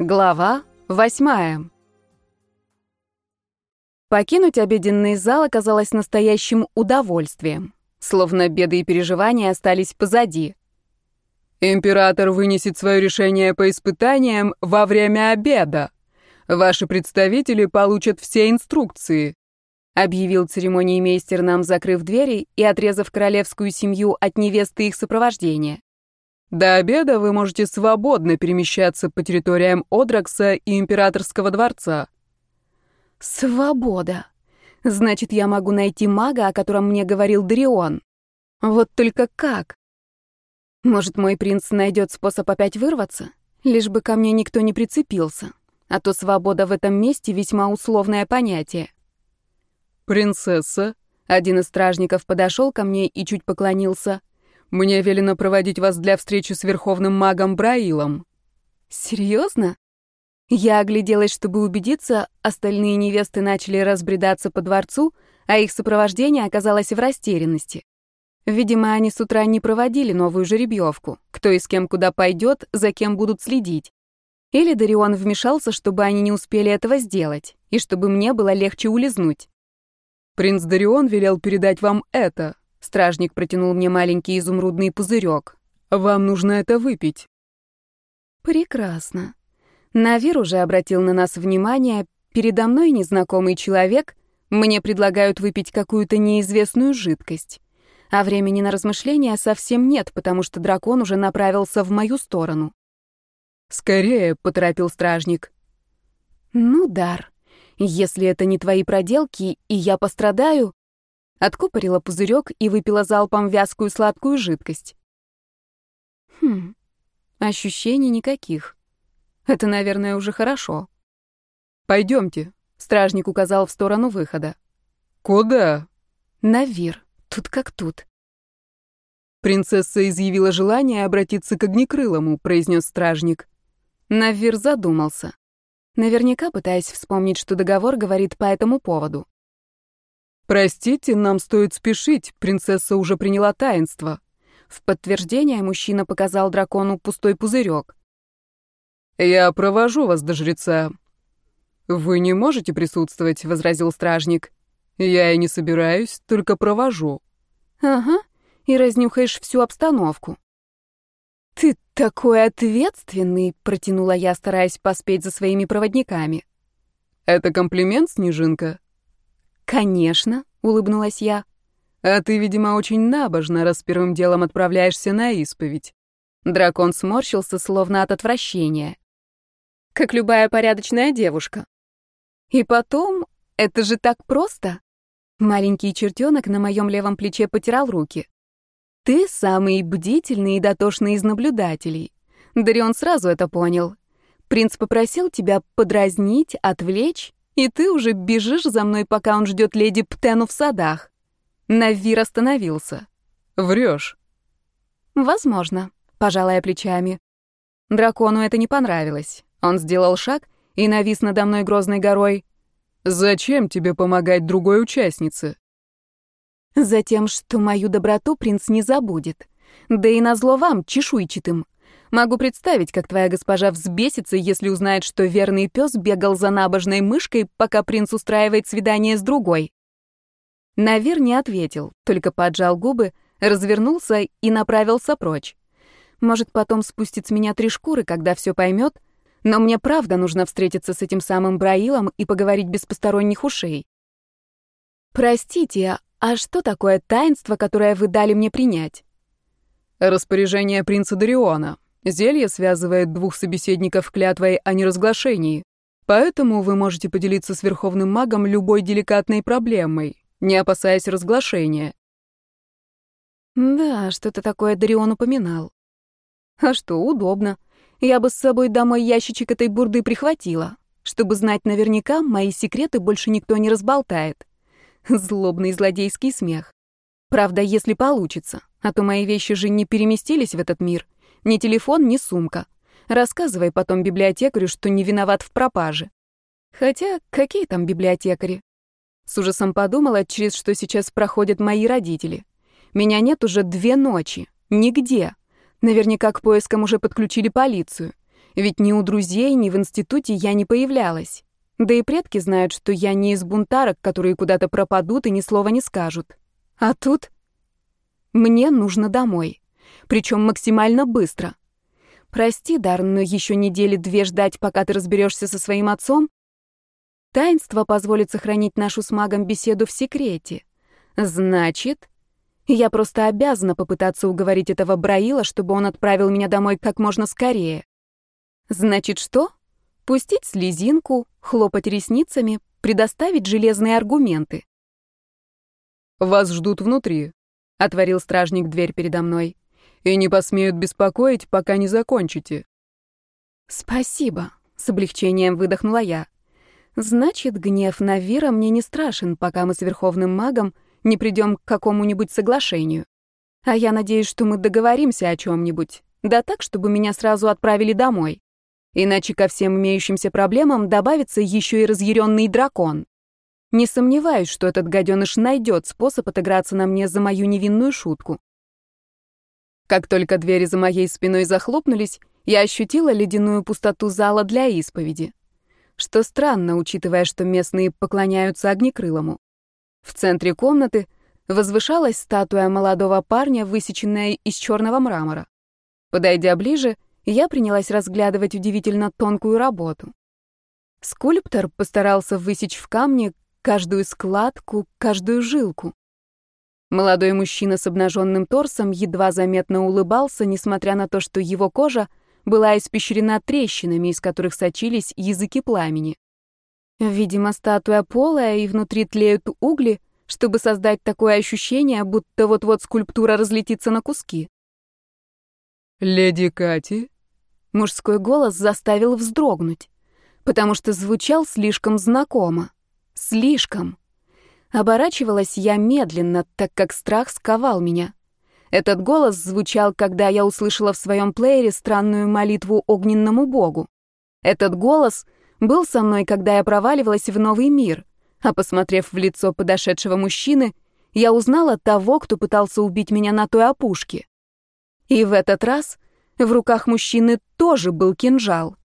Глава восьмая. Покинуть обеденный зал оказалось настоящим удовольствием, словно беды и переживания остались позади. «Император вынесет свое решение по испытаниям во время обеда. Ваши представители получат все инструкции», объявил церемониймейстер нам, закрыв двери и отрезав королевскую семью от невесты их сопровождения. До обеда вы можете свободно перемещаться по территориям Одракса и Императорского дворца. Свобода. Значит, я могу найти мага, о котором мне говорил Дарион. Вот только как? Может, мой принц найдет способ опять вырваться? Лишь бы ко мне никто не прицепился. А то свобода в этом месте весьма условное понятие. «Принцесса?» Один из стражников подошел ко мне и чуть поклонился. Мне велено проводить вас для встречи с верховным магом Браилом». «Серьезно?» Я огляделась, чтобы убедиться, остальные невесты начали разбредаться по дворцу, а их сопровождение оказалось в растерянности. Видимо, они с утра не проводили новую жеребьевку, кто и с кем куда пойдет, за кем будут следить. Или Дарион вмешался, чтобы они не успели этого сделать, и чтобы мне было легче улизнуть. «Принц Дарион велел передать вам это», Стражник протянул мне маленький изумрудный пузырек. «Вам нужно это выпить». «Прекрасно. Навир уже обратил на нас внимание. Передо мной незнакомый человек. Мне предлагают выпить какую-то неизвестную жидкость. А времени на размышления совсем нет, потому что дракон уже направился в мою сторону». «Скорее», — поторопил стражник. «Ну, Дар, если это не твои проделки, и я пострадаю, Откупорила пузырек и выпила залпом вязкую сладкую жидкость. Хм, ощущений никаких. Это, наверное, уже хорошо. Пойдемте, стражник указал в сторону выхода. Куда? На Вир, тут как тут. Принцесса изъявила желание обратиться к Огнекрылому, произнес стражник. Навир задумался. Наверняка пытаясь вспомнить, что договор говорит по этому поводу. «Простите, нам стоит спешить, принцесса уже приняла таинство». В подтверждение мужчина показал дракону пустой пузырек. «Я провожу вас до жреца». «Вы не можете присутствовать», — возразил стражник. «Я и не собираюсь, только провожу». «Ага, и разнюхаешь всю обстановку». «Ты такой ответственный», — протянула я, стараясь поспеть за своими проводниками. «Это комплимент, Снежинка?» «Конечно», — улыбнулась я. «А ты, видимо, очень набожна, раз первым делом отправляешься на исповедь». Дракон сморщился, словно от отвращения. «Как любая порядочная девушка». «И потом, это же так просто!» Маленький чертенок на моем левом плече потирал руки. «Ты самый бдительный и дотошный из наблюдателей». Дарион сразу это понял. Принц попросил тебя подразнить, отвлечь, и ты уже бежишь за мной, пока он ждет леди Птену в садах. Навир остановился. Врешь. Возможно, пожалая плечами. Дракону это не понравилось. Он сделал шаг и навис надо мной грозной горой. Зачем тебе помогать другой участнице? Затем, что мою доброту принц не забудет. Да и назло вам, чешуйчатым. Могу представить, как твоя госпожа взбесится, если узнает, что верный пес бегал за набожной мышкой, пока принц устраивает свидание с другой. Навер не ответил, только поджал губы, развернулся и направился прочь. Может, потом спустит с меня три шкуры, когда все поймет, но мне правда нужно встретиться с этим самым Браилом и поговорить без посторонних ушей. Простите, а что такое таинство, которое вы дали мне принять? Распоряжение принца Дариона. Зелье связывает двух собеседников клятвой о неразглашении. Поэтому вы можете поделиться с верховным магом любой деликатной проблемой, не опасаясь разглашения. Да, что-то такое Дарион упоминал. А что, удобно. Я бы с собой домой ящичек этой бурды прихватила, чтобы знать наверняка, мои секреты больше никто не разболтает. Злобный злодейский смех. Правда, если получится, а то мои вещи же не переместились в этот мир — ни телефон, ни сумка. Рассказывай потом библиотекарю, что не виноват в пропаже. Хотя, какие там библиотекари? С ужасом подумала, через что сейчас проходят мои родители. Меня нет уже две ночи. Нигде. Наверняка к поискам уже подключили полицию. Ведь ни у друзей, ни в институте я не появлялась. Да и предки знают, что я не из бунтарок, которые куда-то пропадут и ни слова не скажут. А тут... Мне нужно домой. Причем максимально быстро. Прости, Дар, но еще недели две ждать, пока ты разберешься со своим отцом? Таинство позволит сохранить нашу с магом беседу в секрете. Значит, я просто обязана попытаться уговорить этого Браила, чтобы он отправил меня домой как можно скорее. Значит, что? Пустить слезинку, хлопать ресницами, предоставить железные аргументы. «Вас ждут внутри», — отворил стражник дверь передо мной, «и не посмеют беспокоить, пока не закончите». «Спасибо», — с облегчением выдохнула я. «Значит, гнев Навира мне не страшен, пока мы с Верховным Магом не придем к какому-нибудь соглашению. А я надеюсь, что мы договоримся о чем-нибудь. Да так, чтобы меня сразу отправили домой. Иначе ко всем имеющимся проблемам добавится еще и разъяренный дракон. Не сомневаюсь, что этот гаденыш найдет способ отыграться на мне за мою невинную шутку. Как только двери за моей спиной захлопнулись, я ощутила ледяную пустоту зала для исповеди. Что странно, учитывая, что местные поклоняются огнекрылому. В центре комнаты возвышалась статуя молодого парня, высеченная из черного мрамора. Подойдя ближе, я принялась разглядывать удивительно тонкую работу. Скульптор постарался высечь в камне каждую складку, каждую жилку. Молодой мужчина с обнаженным торсом едва заметно улыбался, несмотря на то, что его кожа была испещрена трещинами, из которых сочились языки пламени. Видимо, статуя полая, и внутри тлеют угли, чтобы создать такое ощущение, будто вот-вот скульптура разлетится на куски. «Леди Кати?» Мужской голос заставил вздрогнуть, потому что звучал слишком знакомо. Слишком. Оборачивалась я медленно, так как страх сковал меня. Этот голос звучал, когда я услышала в своем плеере странную молитву огненному богу. Этот голос — был со мной, когда я проваливалась в новый мир, а посмотрев в лицо подошедшего мужчины, я узнала того, кто пытался убить меня на той опушке. И в этот раз в руках мужчины тоже был кинжал.